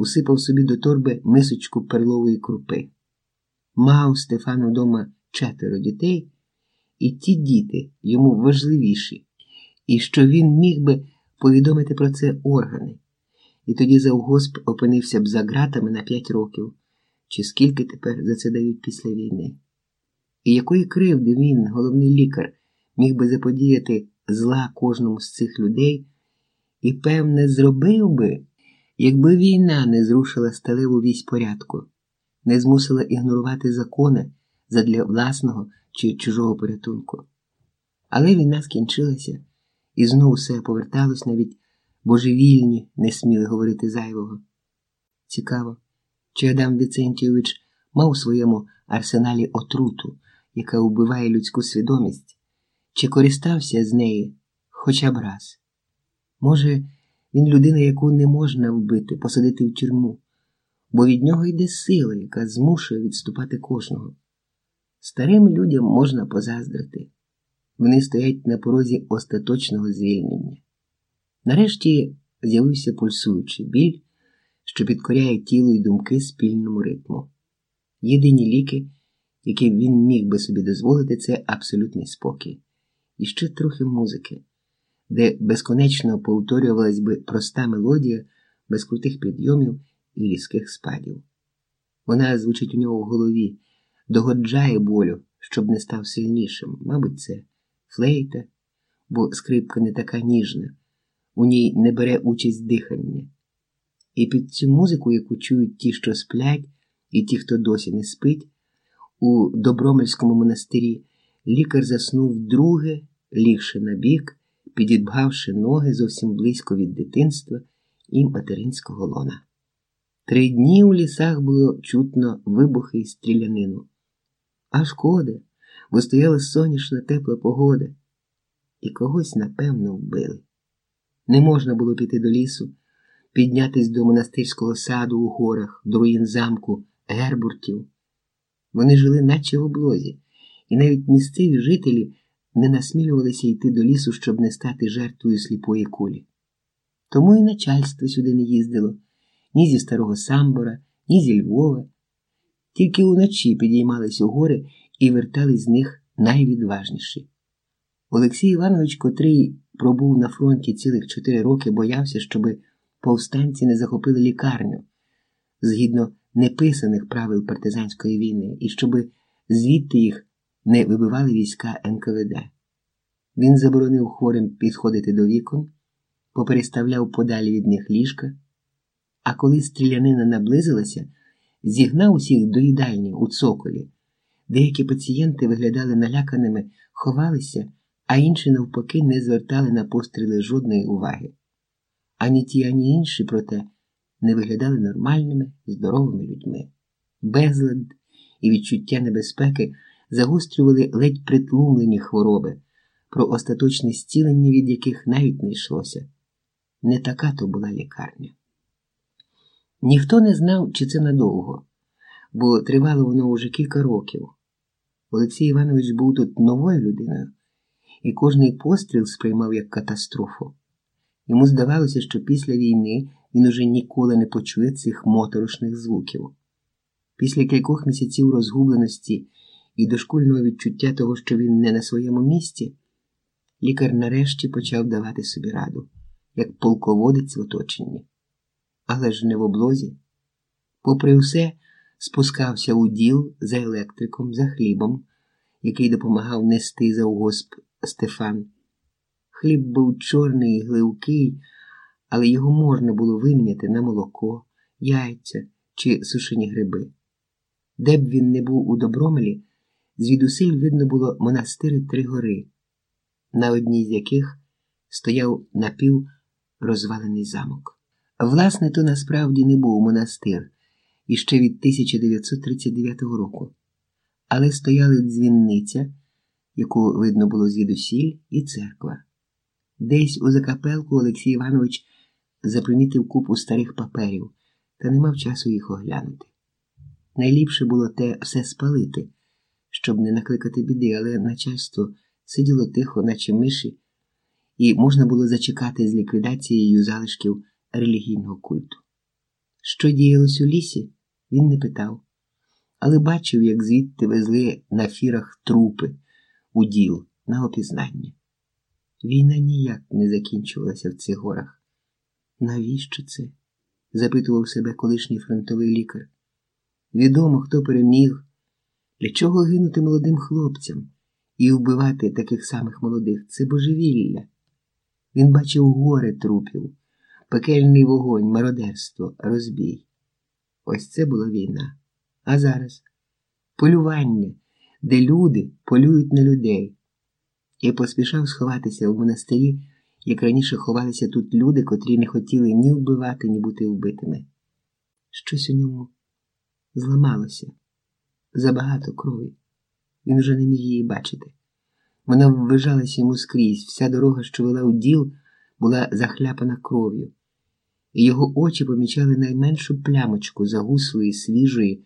усипав собі до торби мисочку перлової крупи. Мав Стефан удома четверо дітей, і ті діти йому важливіші, і що він міг би повідомити про це органи, і тоді завгосп опинився б за ґратами на п'ять років, чи скільки тепер за це дають після війни. І якої кривди він, головний лікар, міг би заподіяти зла кожному з цих людей, і, певне, зробив би, якби війна не зрушила сталеву вісь порядку, не змусила ігнорувати закони задля власного чи чужого порятунку. Але війна скінчилася, і знову все поверталось навіть божевільні, не сміли говорити зайвого. Цікаво, чи Адам Віцентійович мав у своєму арсеналі отруту, яка вбиває людську свідомість, чи користався з неї хоча б раз. Може, він людина, яку не можна вбити, посадити в тюрму, бо від нього йде сила, яка змушує відступати кожного. Старим людям можна позаздрити. Вони стоять на порозі остаточного звільнення. Нарешті з'явився пульсуючий біль, що підкоряє тіло і думки спільному ритму. Єдині ліки, які він міг би собі дозволити, це абсолютний спокій, і ще трохи музики, де безконечно повторювалась би проста мелодія без крутих підйомів і різких спадів. Вона звучить у нього в голові, догоджає болю, щоб не став сильнішим. Мабуть, це флейта, бо скрипка не така ніжна, у ній не бере участь дихання. І під цю музику, яку чують ті, що сплять, і ті, хто досі не спить, у Добромельському монастирі лікар заснув вдруге, лігши на бік, підідбгавши ноги зовсім близько від дитинства і материнського лона. Три дні у лісах було чутно вибухи і стрілянину. А шкода, бо стояла сонячна тепла погода, і когось, напевно, вбили. Не можна було піти до лісу, піднятись до монастирського саду у горах, до руїн замку, гербуртів. Вони жили, наче в облозі, і навіть місцеві жителі не насмілювалися йти до лісу, щоб не стати жертвою сліпої кулі. Тому і начальство сюди не їздило ні зі старого самбора, ні зі Львова. Тільки уночі підіймались у гори і вертались з них найвідважніші. Олексій Іванович, котрий пробув на фронті цілих чотири роки, боявся, щоби повстанці не захопили лікарню згідно неписаних правил партизанської війни, і щоби звідти їх не вибивали війська НКВД. Він заборонив хворим підходити до вікон, попереставляв подалі від них ліжка, а коли стрілянина наблизилася, зігнав усіх до їдальні у цоколі. Деякі пацієнти виглядали наляканими, ховалися, а інші, навпаки, не звертали на постріли жодної уваги. Ані ті, ані інші, проте, не виглядали нормальними, здоровими людьми. Безлад і відчуття небезпеки загострювали ледь притлумлені хвороби, про остаточне зцілення від яких навіть не йшлося. Не така то була лікарня. Ніхто не знав, чи це надовго, бо тривало воно уже кілька років. Олексій Іванович був тут новою людиною, і кожний постріл сприймав як катастрофу. Йому здавалося, що після війни він уже ніколи не почує цих моторошних звуків. Після кількох місяців розгубленості і дошкульного відчуття того, що він не на своєму місці, лікар нарешті почав давати собі раду, як полководець в оточенні. Але ж не в облозі. Попри все, спускався у діл за електриком, за хлібом, який допомагав нести за угосп Стефан. Хліб був чорний і гливкий, але його можна було виміняти на молоко, яйця чи сушені гриби. Де б він не був у Добромелі, звідусиль видно було монастири три гори, на одній з яких стояв напів розвалений замок. Власне, то насправді не був монастир іще від 1939 року, але стояли дзвінниця, яку видно було звідусіль, і церква. Десь у закапелку Олексій Іванович запримітив купу старих паперів та не мав часу їх оглянути. Найліпше було те все спалити, щоб не накликати біди, але начальство сиділо тихо, наче миші, і можна було зачекати з ліквідацією залишків релігійного культу. Що діялось у лісі, він не питав, але бачив, як звідти везли на фірах трупи у діл на опізнання. Війна ніяк не закінчувалася в цих горах. Навіщо це? запитував себе колишній фронтовий лікар. Відомо, хто переміг, для чого гинути молодим хлопцям і вбивати таких самих молодих це божевілля. Він бачив гори трупів, пекельний вогонь, мародерство, розбій. Ось це була війна. А зараз полювання, де люди полюють на людей. І поспішав сховатися в монастирі, як раніше ховалися тут люди, котрі не хотіли ні вбивати, ні бути вбитими. Щось у ньому зламалося забагато крові. Він вже не міг її бачити. Вона ввижалася йому скрізь, вся дорога, що вела у діл, була захляпана кров'ю, і його очі помічали найменшу плямочку загуслої, свіжої,